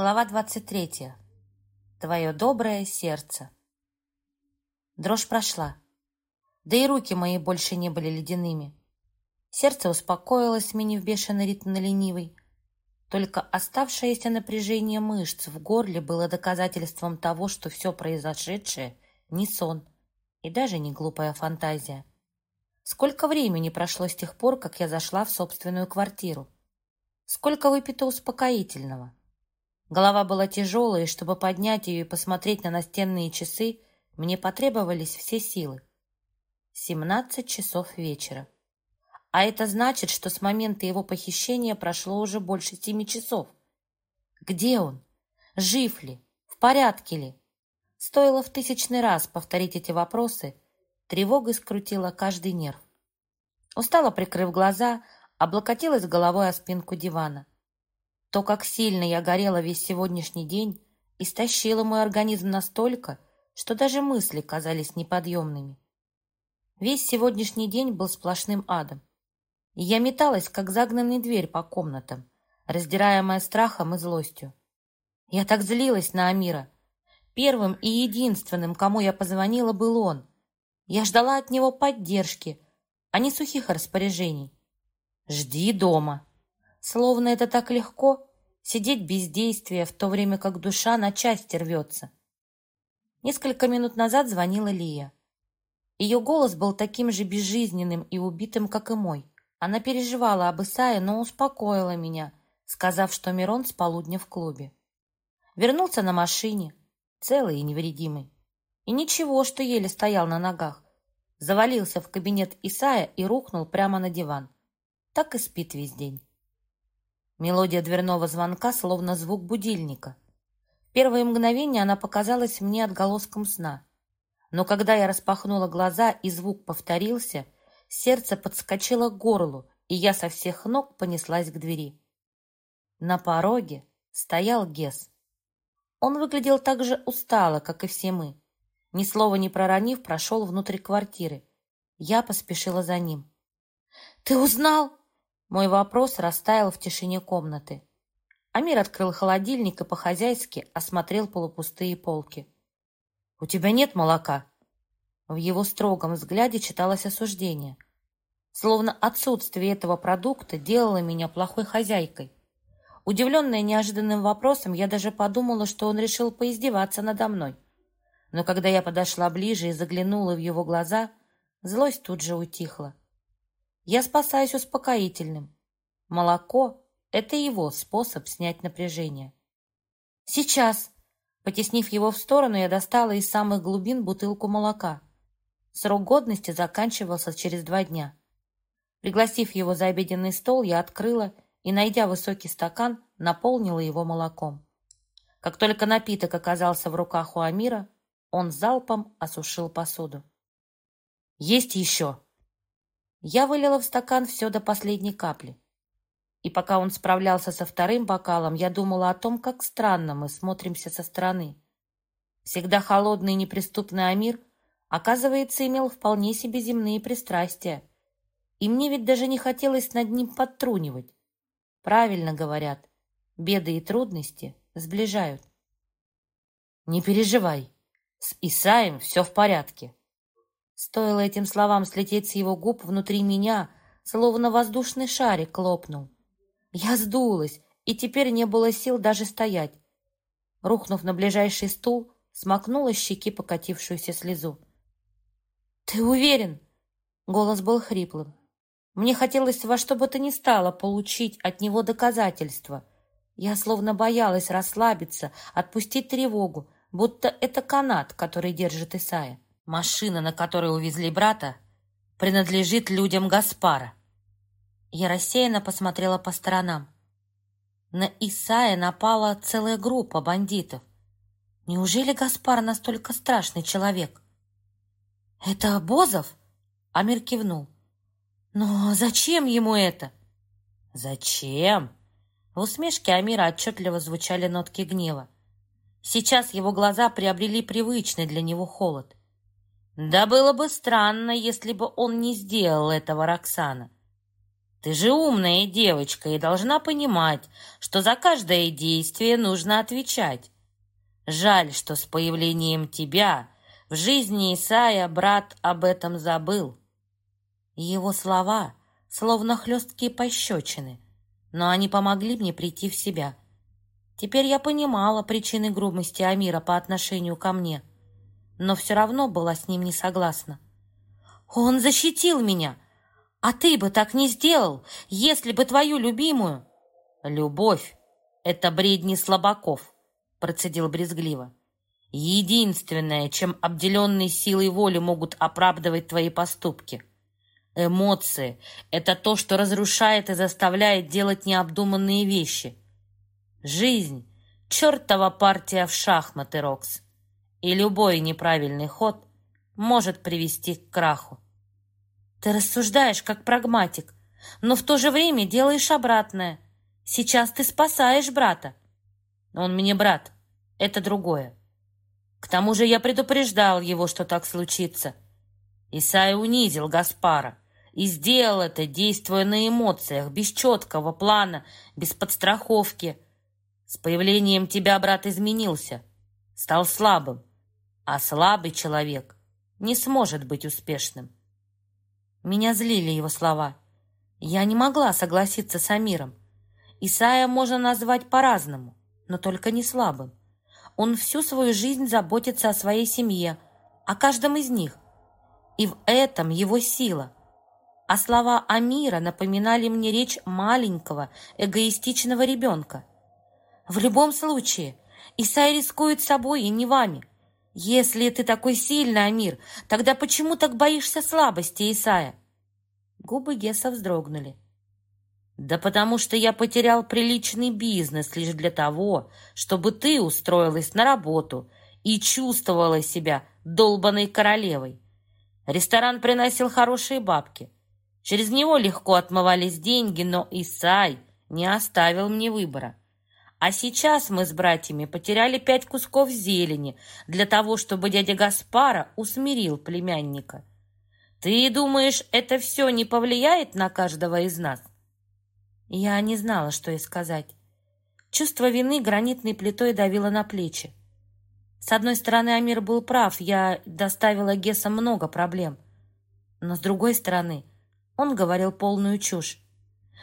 Глава 23. Твое доброе сердце. Дрожь прошла. Да и руки мои больше не были ледяными. Сердце успокоилось, сменив бешеный ритм на ленивый. Только оставшееся напряжение мышц в горле было доказательством того, что все произошедшее не сон и даже не глупая фантазия. Сколько времени прошло с тех пор, как я зашла в собственную квартиру? Сколько выпито успокоительного? Голова была тяжелая, и чтобы поднять ее и посмотреть на настенные часы, мне потребовались все силы. Семнадцать часов вечера. А это значит, что с момента его похищения прошло уже больше семи часов. Где он? Жив ли? В порядке ли? Стоило в тысячный раз повторить эти вопросы, тревога скрутила каждый нерв. Устало прикрыв глаза, облокотилась головой о спинку дивана. То, как сильно я горела весь сегодняшний день, истощило мой организм настолько, что даже мысли казались неподъемными. Весь сегодняшний день был сплошным адом. И я металась, как загнанный дверь по комнатам, раздираемая страхом и злостью. Я так злилась на Амира. Первым и единственным, кому я позвонила, был он. Я ждала от него поддержки, а не сухих распоряжений. «Жди дома», Словно это так легко сидеть без действия, в то время как душа на части рвется. Несколько минут назад звонила Лия. Ее голос был таким же безжизненным и убитым, как и мой. Она переживала об Исае, но успокоила меня, сказав, что Мирон с полудня в клубе. Вернулся на машине, целый и невредимый. И ничего, что еле стоял на ногах. Завалился в кабинет Исая и рухнул прямо на диван. Так и спит весь день. Мелодия дверного звонка словно звук будильника. В первые мгновения она показалась мне отголоском сна. Но когда я распахнула глаза и звук повторился, сердце подскочило к горлу, и я со всех ног понеслась к двери. На пороге стоял Гес. Он выглядел так же устало, как и все мы. Ни слова не проронив, прошел внутрь квартиры. Я поспешила за ним. «Ты узнал?» Мой вопрос растаял в тишине комнаты. Амир открыл холодильник и по-хозяйски осмотрел полупустые полки. «У тебя нет молока?» В его строгом взгляде читалось осуждение. Словно отсутствие этого продукта делало меня плохой хозяйкой. Удивленная неожиданным вопросом, я даже подумала, что он решил поиздеваться надо мной. Но когда я подошла ближе и заглянула в его глаза, злость тут же утихла. Я спасаюсь успокоительным. Молоко – это его способ снять напряжение. Сейчас, потеснив его в сторону, я достала из самых глубин бутылку молока. Срок годности заканчивался через два дня. Пригласив его за обеденный стол, я открыла и, найдя высокий стакан, наполнила его молоком. Как только напиток оказался в руках у Амира, он залпом осушил посуду. «Есть еще!» Я вылила в стакан все до последней капли. И пока он справлялся со вторым бокалом, я думала о том, как странно мы смотримся со стороны. Всегда холодный и неприступный Амир, оказывается, имел вполне себе земные пристрастия. И мне ведь даже не хотелось над ним подтрунивать. Правильно говорят, беды и трудности сближают. Не переживай, с Исаем все в порядке. Стоило этим словам слететь с его губ внутри меня, словно воздушный шарик лопнул. Я сдулась, и теперь не было сил даже стоять. Рухнув на ближайший стул, смакнула щеки покатившуюся слезу. «Ты уверен?» Голос был хриплым. Мне хотелось во что бы то ни стало получить от него доказательства. Я словно боялась расслабиться, отпустить тревогу, будто это канат, который держит Исая. Машина, на которой увезли брата, принадлежит людям Гаспара. Я рассеянно посмотрела по сторонам. На Исая напала целая группа бандитов. Неужели Гаспар настолько страшный человек? «Это Обозов?» Амир кивнул. «Но зачем ему это?» «Зачем?» В усмешке Амира отчетливо звучали нотки гнева. Сейчас его глаза приобрели привычный для него холод. Да было бы странно, если бы он не сделал этого, Роксана. Ты же умная девочка и должна понимать, что за каждое действие нужно отвечать. Жаль, что с появлением тебя в жизни Исаия брат об этом забыл. Его слова словно хлесткие пощечины, но они помогли мне прийти в себя. Теперь я понимала причины грубости Амира по отношению ко мне, но все равно была с ним не согласна. «Он защитил меня!» А ты бы так не сделал, если бы твою любимую... Любовь — это бредни слабаков, процедил брезгливо. Единственное, чем обделенные силой воли могут оправдывать твои поступки. Эмоции — это то, что разрушает и заставляет делать необдуманные вещи. Жизнь — чертова партия в шахматы, Рокс. И любой неправильный ход может привести к краху. Ты рассуждаешь как прагматик, но в то же время делаешь обратное. Сейчас ты спасаешь брата. Он мне брат, это другое. К тому же я предупреждал его, что так случится. Исай унизил Гаспара и сделал это, действуя на эмоциях, без четкого плана, без подстраховки. С появлением тебя брат изменился, стал слабым, а слабый человек не сможет быть успешным. Меня злили его слова. Я не могла согласиться с Амиром. Исая можно назвать по-разному, но только не слабым. Он всю свою жизнь заботится о своей семье, о каждом из них. И в этом его сила. А слова Амира напоминали мне речь маленького, эгоистичного ребенка. В любом случае, Исай рискует собой и не вами. Если ты такой сильный, Амир, тогда почему так боишься слабости Исая? Губы Гесса вздрогнули. «Да потому что я потерял приличный бизнес лишь для того, чтобы ты устроилась на работу и чувствовала себя долбанной королевой. Ресторан приносил хорошие бабки. Через него легко отмывались деньги, но Исай не оставил мне выбора. А сейчас мы с братьями потеряли пять кусков зелени для того, чтобы дядя Гаспара усмирил племянника. Ты думаешь, это все не повлияет на каждого из нас? Я не знала, что и сказать. Чувство вины гранитной плитой давило на плечи. С одной стороны, Амир был прав, я доставила Гесса много проблем. Но с другой стороны, он говорил полную чушь.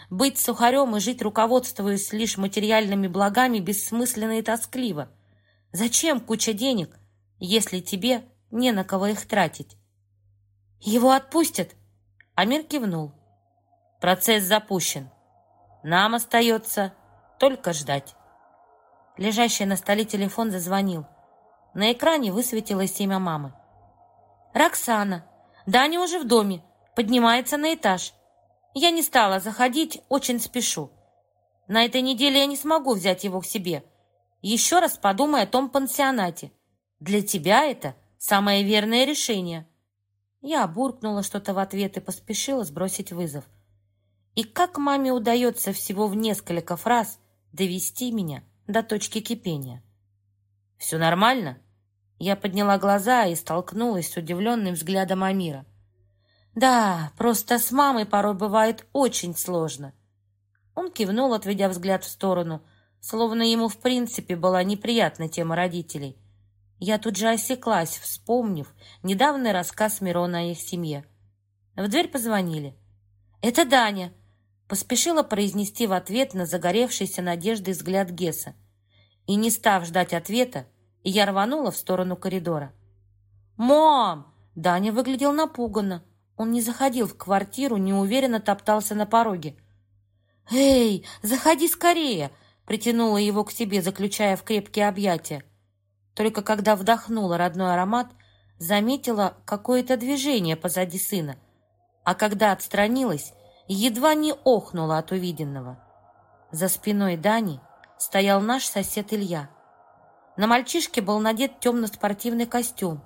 Быть сухарем и жить, руководствуясь лишь материальными благами, бессмысленно и тоскливо. Зачем куча денег, если тебе не на кого их тратить? «Его отпустят?» Амир кивнул. «Процесс запущен. Нам остается только ждать». Лежащий на столе телефон зазвонил. На экране высветилось имя мамы. «Роксана. Даня уже в доме. Поднимается на этаж. Я не стала заходить, очень спешу. На этой неделе я не смогу взять его к себе. Еще раз подумай о том пансионате. Для тебя это самое верное решение». Я буркнула что-то в ответ и поспешила сбросить вызов. И как маме удается всего в несколько фраз довести меня до точки кипения? «Все нормально?» Я подняла глаза и столкнулась с удивленным взглядом Амира. «Да, просто с мамой порой бывает очень сложно». Он кивнул, отведя взгляд в сторону, словно ему в принципе была неприятна тема родителей. Я тут же осеклась, вспомнив недавний рассказ Мирона о их семье. В дверь позвонили. «Это Даня!» Поспешила произнести в ответ на загоревшийся надеждой взгляд Гесса. И не став ждать ответа, я рванула в сторону коридора. «Мам!» Даня выглядел напуганно. Он не заходил в квартиру, неуверенно топтался на пороге. «Эй, заходи скорее!» Притянула его к себе, заключая в крепкие объятия. Только когда вдохнула родной аромат, заметила какое-то движение позади сына, а когда отстранилась, едва не охнула от увиденного. За спиной Дани стоял наш сосед Илья. На мальчишке был надет темно-спортивный костюм.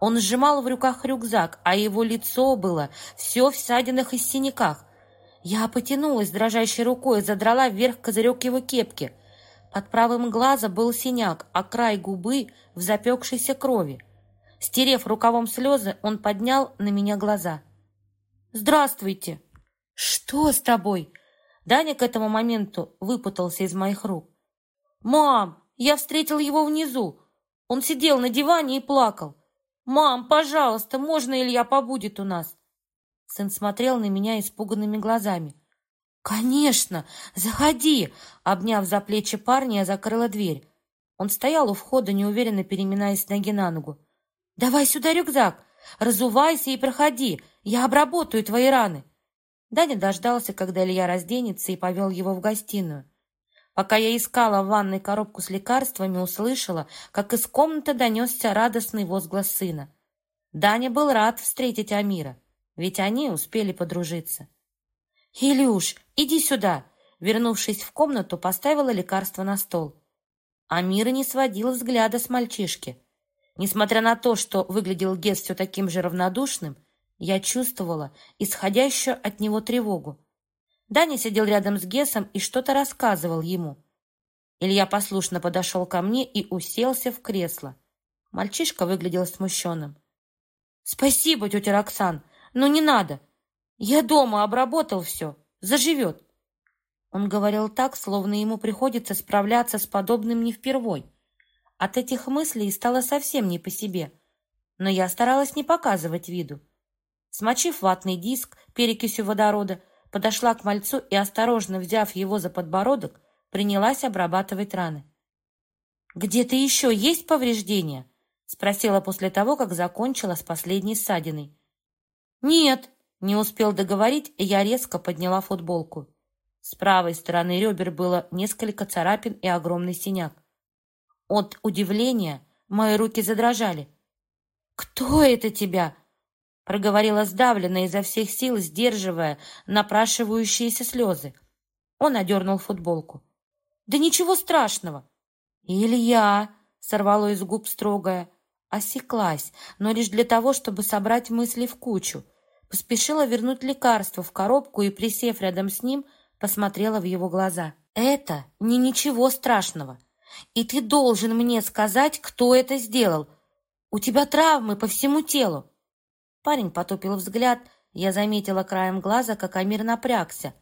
Он сжимал в руках рюкзак, а его лицо было все в ссадинах и синяках. Я потянулась дрожащей рукой и задрала вверх козырек его кепки — под правым глазом был синяк, а край губы в запекшейся крови. Стерев рукавом слезы, он поднял на меня глаза. «Здравствуйте!» «Что с тобой?» Даня к этому моменту выпутался из моих рук. «Мам, я встретил его внизу. Он сидел на диване и плакал. Мам, пожалуйста, можно Илья побудет у нас?» Сын смотрел на меня испуганными глазами. «Конечно! Заходи!» Обняв за плечи парня, я закрыла дверь. Он стоял у входа, неуверенно переминаясь с ноги на ногу. «Давай сюда рюкзак! Разувайся и проходи! Я обработаю твои раны!» Даня дождался, когда Илья разденется, и повел его в гостиную. Пока я искала в ванной коробку с лекарствами, услышала, как из комнаты донесся радостный возглас сына. Даня был рад встретить Амира, ведь они успели подружиться. «Илюш, иди сюда!» Вернувшись в комнату, поставила лекарство на стол. Амира не сводил взгляда с мальчишки. Несмотря на то, что выглядел Гес все таким же равнодушным, я чувствовала исходящую от него тревогу. Даня сидел рядом с Гесом и что-то рассказывал ему. Илья послушно подошел ко мне и уселся в кресло. Мальчишка выглядел смущенным. «Спасибо, тетя Роксан, но не надо. Я дома обработал все. Заживет». Он говорил так, словно ему приходится справляться с подобным не впервой. От этих мыслей стало совсем не по себе, но я старалась не показывать виду. Смочив ватный диск перекисью водорода, подошла к мальцу и, осторожно взяв его за подбородок, принялась обрабатывать раны. «Где-то еще есть повреждения?» — спросила после того, как закончила с последней ссадиной. «Нет», — не успел договорить, и я резко подняла футболку. С правой стороны ребер было несколько царапин и огромный синяк. От удивления мои руки задрожали. «Кто это тебя?» Проговорила сдавленно изо всех сил, сдерживая напрашивающиеся слезы. Он одернул футболку. «Да ничего страшного!» «Илья!» — сорвало из губ строгое. Осеклась, но лишь для того, чтобы собрать мысли в кучу. Поспешила вернуть лекарство в коробку и, присев рядом с ним, посмотрела в его глаза. «Это не ничего страшного. И ты должен мне сказать, кто это сделал. У тебя травмы по всему телу. Парень потупил взгляд. Я заметила краем глаза, как Амир напрягся.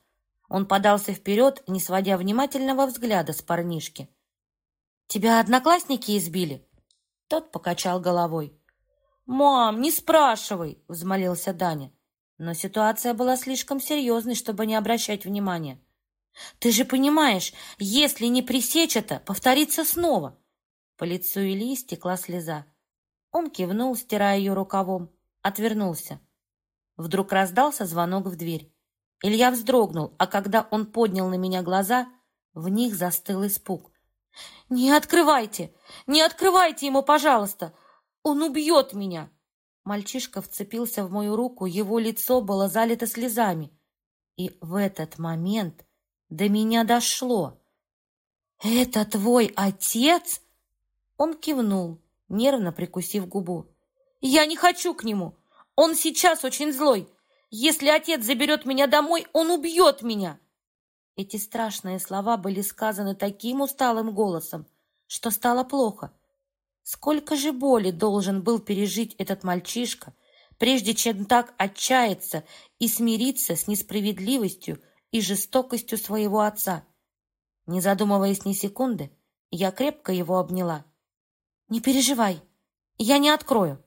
Он подался вперед, не сводя внимательного взгляда с парнишки. «Тебя одноклассники избили?» Тот покачал головой. «Мам, не спрашивай!» — взмолился Даня. Но ситуация была слишком серьезной, чтобы не обращать внимания. «Ты же понимаешь, если не пресечь это, повторится снова!» По лицу Ильи стекла слеза. Он кивнул, стирая ее рукавом отвернулся. Вдруг раздался звонок в дверь. Илья вздрогнул, а когда он поднял на меня глаза, в них застыл испуг. «Не открывайте! Не открывайте ему, пожалуйста! Он убьет меня!» Мальчишка вцепился в мою руку, его лицо было залито слезами. И в этот момент до меня дошло. «Это твой отец?» Он кивнул, нервно прикусив губу. Я не хочу к нему. Он сейчас очень злой. Если отец заберет меня домой, он убьет меня. Эти страшные слова были сказаны таким усталым голосом, что стало плохо. Сколько же боли должен был пережить этот мальчишка, прежде чем так отчаяться и смириться с несправедливостью и жестокостью своего отца. Не задумываясь ни секунды, я крепко его обняла. «Не переживай, я не открою.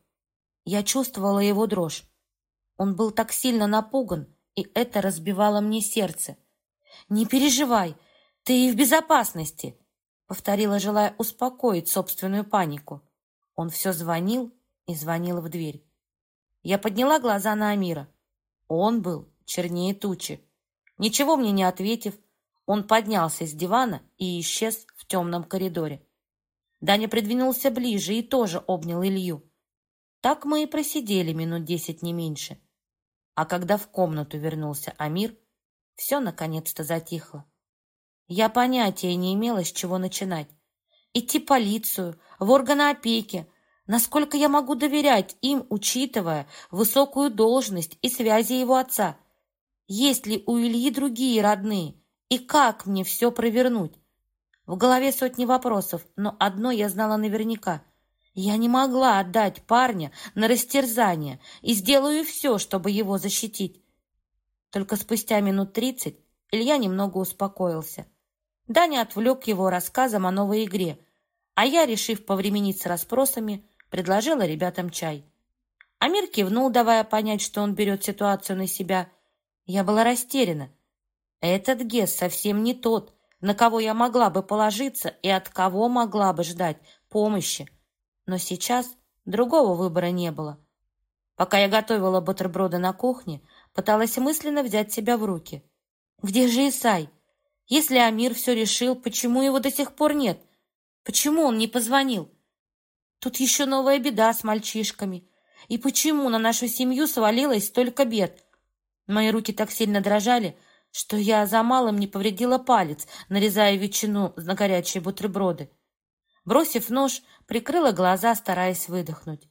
Я чувствовала его дрожь. Он был так сильно напуган, и это разбивало мне сердце. «Не переживай, ты в безопасности», — повторила, желая успокоить собственную панику. Он все звонил и звонил в дверь. Я подняла глаза на Амира. Он был чернее тучи. Ничего мне не ответив, он поднялся с дивана и исчез в темном коридоре. Даня придвинулся ближе и тоже обнял Илью. Так мы и просидели минут десять, не меньше. А когда в комнату вернулся Амир, все наконец-то затихло. Я понятия не имела, с чего начинать. Идти в полицию, в органы опеки. Насколько я могу доверять им, учитывая высокую должность и связи его отца? Есть ли у Ильи другие родные? И как мне все провернуть? В голове сотни вопросов, но одно я знала наверняка. Я не могла отдать парня на растерзание и сделаю все, чтобы его защитить. Только спустя минут тридцать Илья немного успокоился. Даня отвлек его рассказом о новой игре, а я, решив повременить с расспросами, предложила ребятам чай. Амир кивнул, давая понять, что он берет ситуацию на себя. Я была растеряна. Этот Гес совсем не тот, на кого я могла бы положиться и от кого могла бы ждать помощи. Но сейчас другого выбора не было. Пока я готовила бутерброды на кухне, пыталась мысленно взять себя в руки. Где же Исай? Если Амир все решил, почему его до сих пор нет? Почему он не позвонил? Тут еще новая беда с мальчишками. И почему на нашу семью свалилось столько бед? Мои руки так сильно дрожали, что я за малым не повредила палец, нарезая ветчину на горячие бутерброды. Бросив нож, прикрыла глаза, стараясь выдохнуть.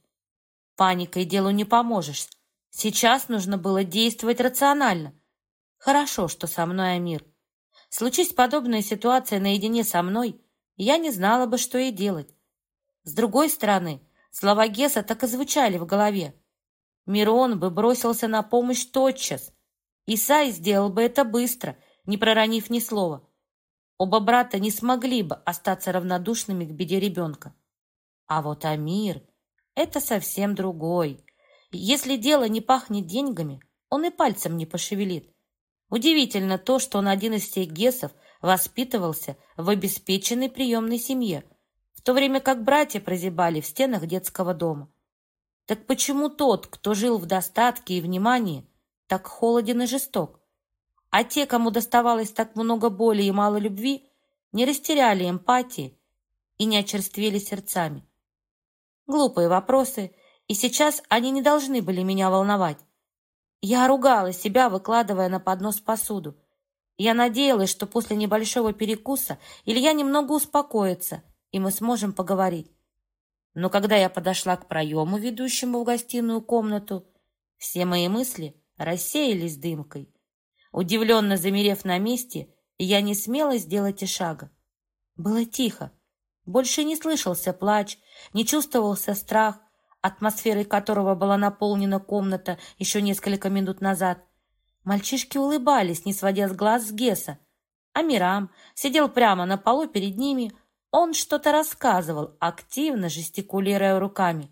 Паникой делу не поможешь. Сейчас нужно было действовать рационально. Хорошо, что со мной Амир. Случись подобная ситуация наедине со мной, я не знала бы, что и делать. С другой стороны, слова Геса так и звучали в голове. Мирон бы бросился на помощь тотчас. Исай сделал бы это быстро, не проронив ни слова. Оба брата не смогли бы остаться равнодушными к беде ребенка. А вот Амир — это совсем другой. Если дело не пахнет деньгами, он и пальцем не пошевелит. Удивительно то, что он один из всех гесов воспитывался в обеспеченной приемной семье, в то время как братья прозябали в стенах детского дома. Так почему тот, кто жил в достатке и внимании, так холоден и жесток? А те, кому доставалось так много боли и мало любви, не растеряли эмпатии и не очерствели сердцами. Глупые вопросы, и сейчас они не должны были меня волновать. Я ругала себя, выкладывая на поднос посуду. Я надеялась, что после небольшого перекуса Илья немного успокоится, и мы сможем поговорить. Но когда я подошла к проему, ведущему в гостиную комнату, все мои мысли рассеялись дымкой. Удивленно замерев на месте, я не смела сделать и шага. Было тихо. Больше не слышался плач, не чувствовался страх, атмосферой которого была наполнена комната еще несколько минут назад. Мальчишки улыбались, не сводя с глаз с Геса. А Мирам сидел прямо на полу перед ними. Он что-то рассказывал, активно жестикулируя руками.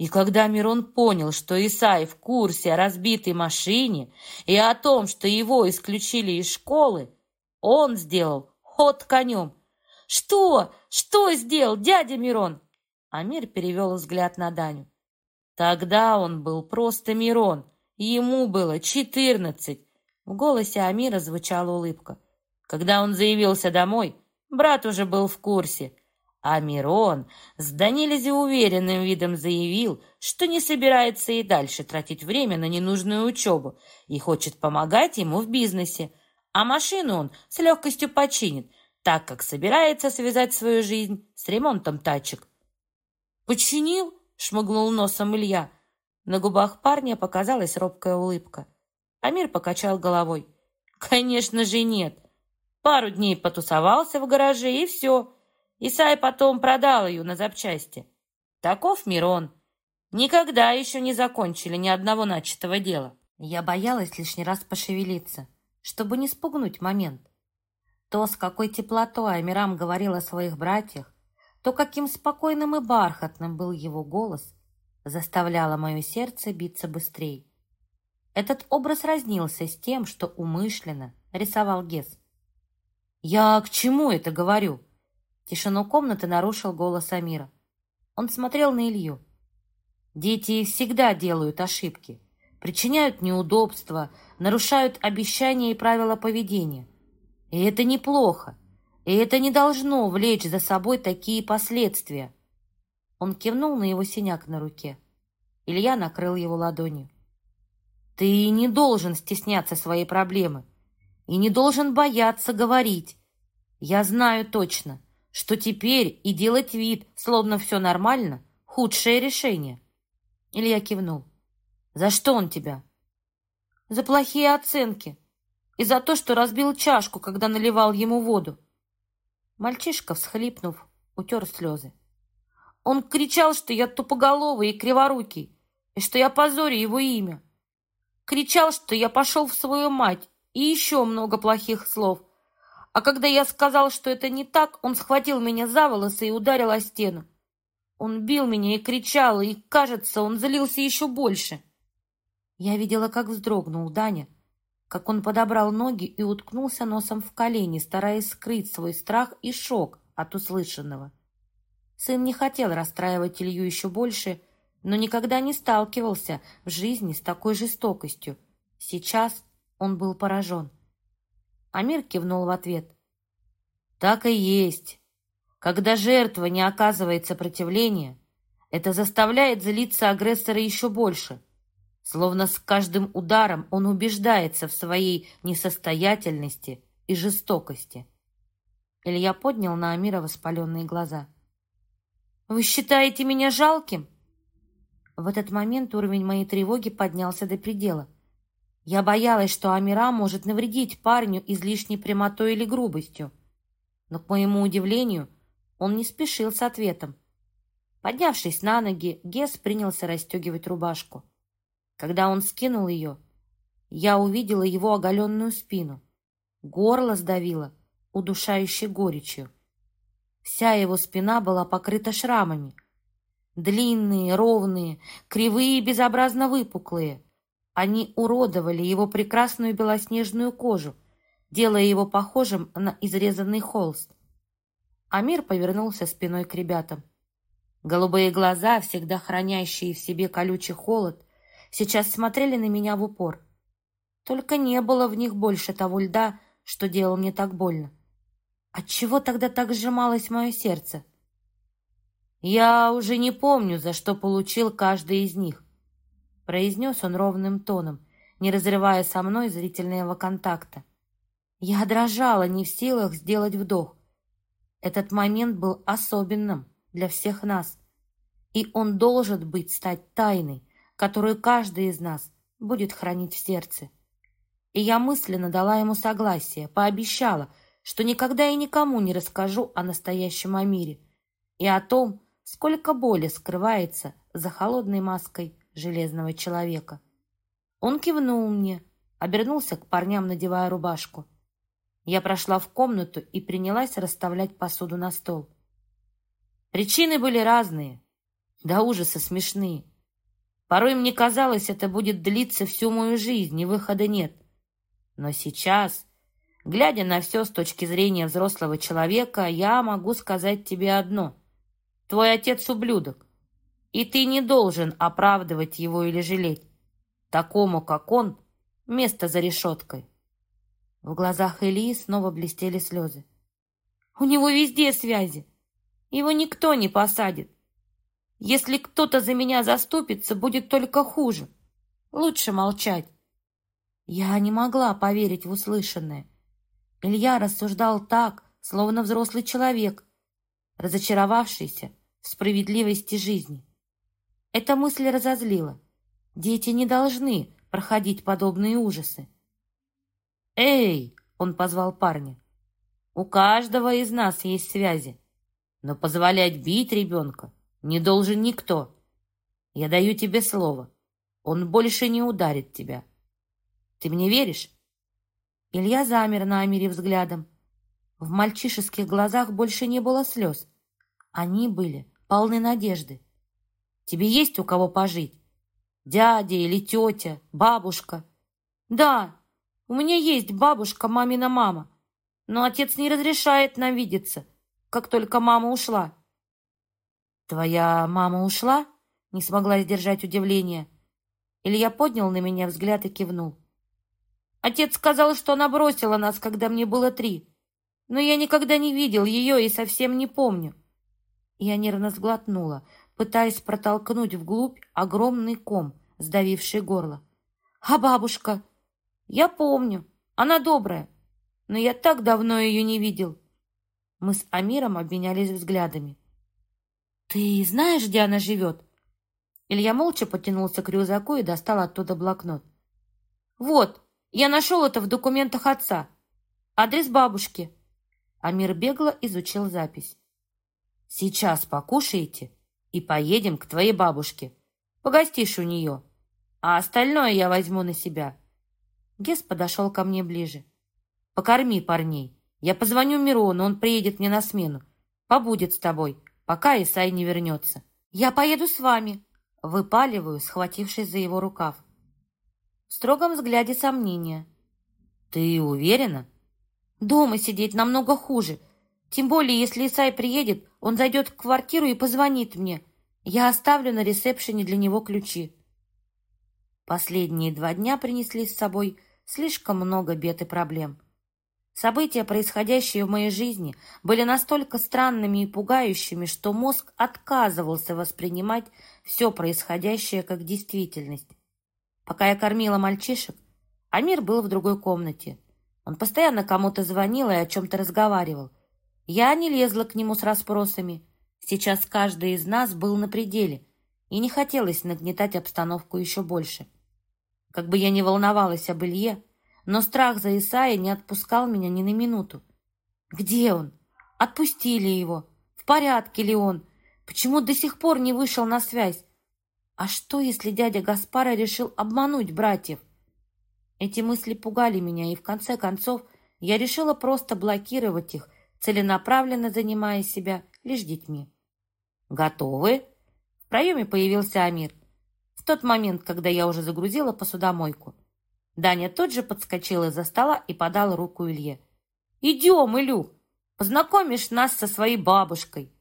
И когда Мирон понял, что Исай в курсе о разбитой машине и о том, что его исключили из школы, он сделал ход конем. «Что? Что сделал дядя Мирон?» Амир перевел взгляд на Даню. Тогда он был просто Мирон. Ему было четырнадцать. В голосе Амира звучала улыбка. Когда он заявился домой, брат уже был в курсе. А Мирон с Данилизе уверенным видом заявил, что не собирается и дальше тратить время на ненужную учебу и хочет помогать ему в бизнесе. А машину он с легкостью починит, так как собирается связать свою жизнь с ремонтом тачек. «Починил?» — шмыгнул носом Илья. На губах парня показалась робкая улыбка. Амир покачал головой. «Конечно же нет. Пару дней потусовался в гараже, и все. Исай потом продал ее на запчасти. Таков Мирон. Никогда еще не закончили ни одного начатого дела». Я боялась лишний раз пошевелиться, чтобы не спугнуть момент. То, с какой теплотой Амирам говорил о своих братьях, то, каким спокойным и бархатным был его голос, заставляло мое сердце биться быстрее. Этот образ разнился с тем, что умышленно рисовал Гес. «Я к чему это говорю?» Тишину комнаты нарушил голос Амира. Он смотрел на Илью. «Дети всегда делают ошибки, причиняют неудобства, нарушают обещания и правила поведения. И это неплохо. И это не должно влечь за собой такие последствия. Он кивнул на его синяк на руке. Илья накрыл его ладонью. Ты не должен стесняться своей проблемы и не должен бояться говорить. Я знаю точно, что теперь и делать вид, словно все нормально, худшее решение. Илья кивнул. За что он тебя? За плохие оценки и за то, что разбил чашку, когда наливал ему воду. Мальчишка, всхлипнув, утер слезы. Он кричал, что я тупоголовый и криворукий, и что я позорю его имя. Кричал, что я пошел в свою мать, и еще много плохих слов. А когда я сказал, что это не так, он схватил меня за волосы и ударил о стену. Он бил меня и кричал, и, кажется, он злился еще больше. Я видела, как вздрогнул Даня, как он подобрал ноги и уткнулся носом в колени, стараясь скрыть свой страх и шок от услышанного. Сын не хотел расстраивать Илью еще больше, но никогда не сталкивался в жизни с такой жестокостью. Сейчас он был поражен. Амир кивнул в ответ. «Так и есть. Когда жертва не оказывает сопротивления, это заставляет злиться агрессора еще больше. Словно с каждым ударом он убеждается в своей несостоятельности и жестокости. Илья поднял на Амира воспаленные глаза. «Вы считаете меня жалким?» В этот момент уровень моей тревоги поднялся до предела. Я боялась, что Амира может навредить парню излишней прямотой или грубостью. Но, к моему удивлению, он не спешил с ответом. Поднявшись на ноги, Гес принялся расстегивать рубашку. Когда он скинул ее, я увидела его оголенную спину. Горло сдавило, удушающей горечью. Вся его спина была покрыта шрамами. Длинные, ровные, кривые и безобразно выпуклые. Они уродовали его прекрасную белоснежную кожу, делая его похожим на изрезанный холст. Амир повернулся спиной к ребятам. Голубые глаза, всегда хранящие в себе колючий холод, сейчас смотрели на меня в упор. Только не было в них больше того льда, что делал мне так больно. Отчего тогда так сжималось мое сердце? «Я уже не помню, за что получил каждый из них», произнес он ровным тоном, не разрывая со мной зрительного контакта. Я дрожала, не в силах сделать вдох. Этот момент был особенным для всех нас, и он должен быть стать тайной, которую каждый из нас будет хранить в сердце. И я мысленно дала ему согласие, пообещала, что никогда и никому не расскажу о настоящем Амире и о том, сколько боли скрывается за холодной маской железного человека. Он кивнул мне, обернулся к парням, надевая рубашку. Я прошла в комнату и принялась расставлять посуду на стол. Причины были разные, до ужаса смешные. Порой мне казалось, это будет длиться всю мою жизнь, и выхода нет. Но сейчас, глядя на все с точки зрения взрослого человека, я могу сказать тебе одно. Твой отец ублюдок, и ты не должен оправдывать его или жалеть. Такому, как он, место за решеткой. В глазах Ильи снова блестели слезы. У него везде связи. Его никто не посадит. Если кто-то за меня заступится, будет только хуже. Лучше молчать. Я не могла поверить в услышанное. Илья рассуждал так, словно взрослый человек, разочаровавшийся в справедливости жизни. Эта мысль разозлила. Дети не должны проходить подобные ужасы. «Эй!» — он позвал парня. «У каждого из нас есть связи, но позволять бить ребенка не должен никто. Я даю тебе слово. Он больше не ударит тебя. Ты мне веришь?» Илья замер на Амире взглядом. В мальчишеских глазах больше не было слез. Они были полны надежды. «Тебе есть у кого пожить? Дядя или тетя, бабушка?» «Да, у меня есть бабушка, мамина мама, но отец не разрешает нам видеться, как только мама ушла». «Твоя мама ушла?» — не смогла сдержать удивление. Илья поднял на меня взгляд и кивнул. «Отец сказал, что она бросила нас, когда мне было три, но я никогда не видел ее и совсем не помню». Я нервно сглотнула, пытаясь протолкнуть вглубь огромный ком, сдавивший горло. «А бабушка?» «Я помню, она добрая, но я так давно ее не видел». Мы с Амиром обменялись взглядами. «Ты знаешь, где она живет?» Илья молча потянулся к рюкзаку и достал оттуда блокнот. «Вот, я нашел это в документах отца. Адрес бабушки». Амир бегло изучил запись. «Сейчас покушаете и поедем к твоей бабушке. Погостишь у нее. а остальное я возьму на себя. Гес подошел ко мне ближе. Покорми парней. Я позвоню Мирону, он приедет мне на смену. Побудет с тобой, пока Исай не вернется. Я поеду с вами, выпаливаю, схватившись за его рукав. В строгом взгляде сомнения. Ты уверена? Дома сидеть намного хуже. Тем более, если Исай приедет, он зайдет в квартиру и позвонит мне. Я оставлю на ресепшене для него ключи. Последние два дня принесли с собой слишком много бед и проблем. События, происходящие в моей жизни, были настолько странными и пугающими, что мозг отказывался воспринимать все происходящее как действительность. Пока я кормила мальчишек, Амир был в другой комнате. Он постоянно кому-то звонил и о чем-то разговаривал. Я не лезла к нему с расспросами. Сейчас каждый из нас был на пределе, и не хотелось нагнетать обстановку еще больше. Как бы я ни волновалась об Илье, но страх за Исаия не отпускал меня ни на минуту. Где он? Отпустили его? В порядке ли он? Почему до сих пор не вышел на связь? А что, если дядя Гаспара решил обмануть братьев? Эти мысли пугали меня, и в конце концов я решила просто блокировать их, целенаправленно занимая себя лишь детьми. «Готовы?» В проеме появился Амир. В тот момент, когда я уже загрузила посудомойку. Даня тут же подскочил из-за стола и подал руку Илье. «Идем, Илюх, познакомишь нас со своей бабушкой».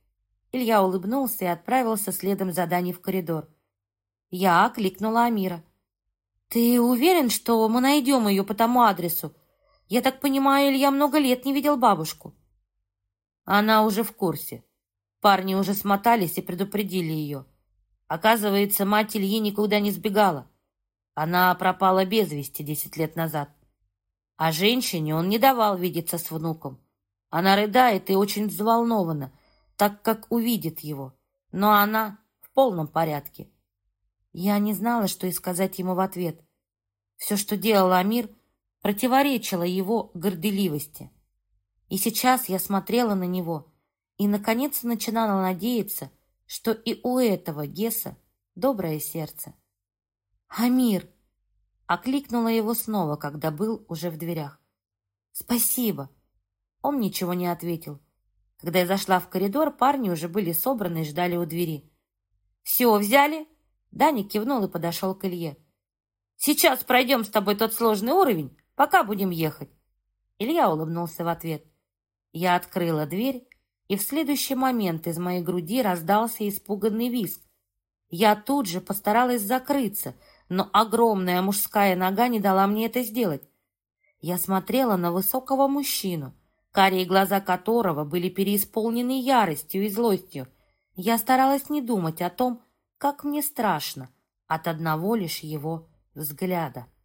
Илья улыбнулся и отправился следом за Даней в коридор. Я окликнула Амира. «Ты уверен, что мы найдем ее по тому адресу? Я так понимаю, Илья много лет не видел бабушку». Она уже в курсе. Парни уже смотались и предупредили ее. Оказывается, мать Ильи никуда не сбегала. Она пропала без вести десять лет назад. А женщине он не давал видеться с внуком. Она рыдает и очень взволнована, так как увидит его. Но она в полном порядке. Я не знала, что и сказать ему в ответ. Все, что делал Амир, противоречило его горделивости. И сейчас я смотрела на него и, наконец, начинала надеяться, что и у этого Геса доброе сердце. «Амир!» — окликнула его снова, когда был уже в дверях. «Спасибо!» Он ничего не ответил. Когда я зашла в коридор, парни уже были собраны и ждали у двери. «Все, взяли?» Даня кивнул и подошел к Илье. «Сейчас пройдем с тобой тот сложный уровень, пока будем ехать». Илья улыбнулся в ответ. Я открыла дверь и в следующий момент из моей груди раздался испуганный визг. Я тут же постаралась закрыться, но огромная мужская нога не дала мне это сделать. Я смотрела на высокого мужчину, карие глаза которого были переисполнены яростью и злостью. Я старалась не думать о том, как мне страшно от одного лишь его взгляда.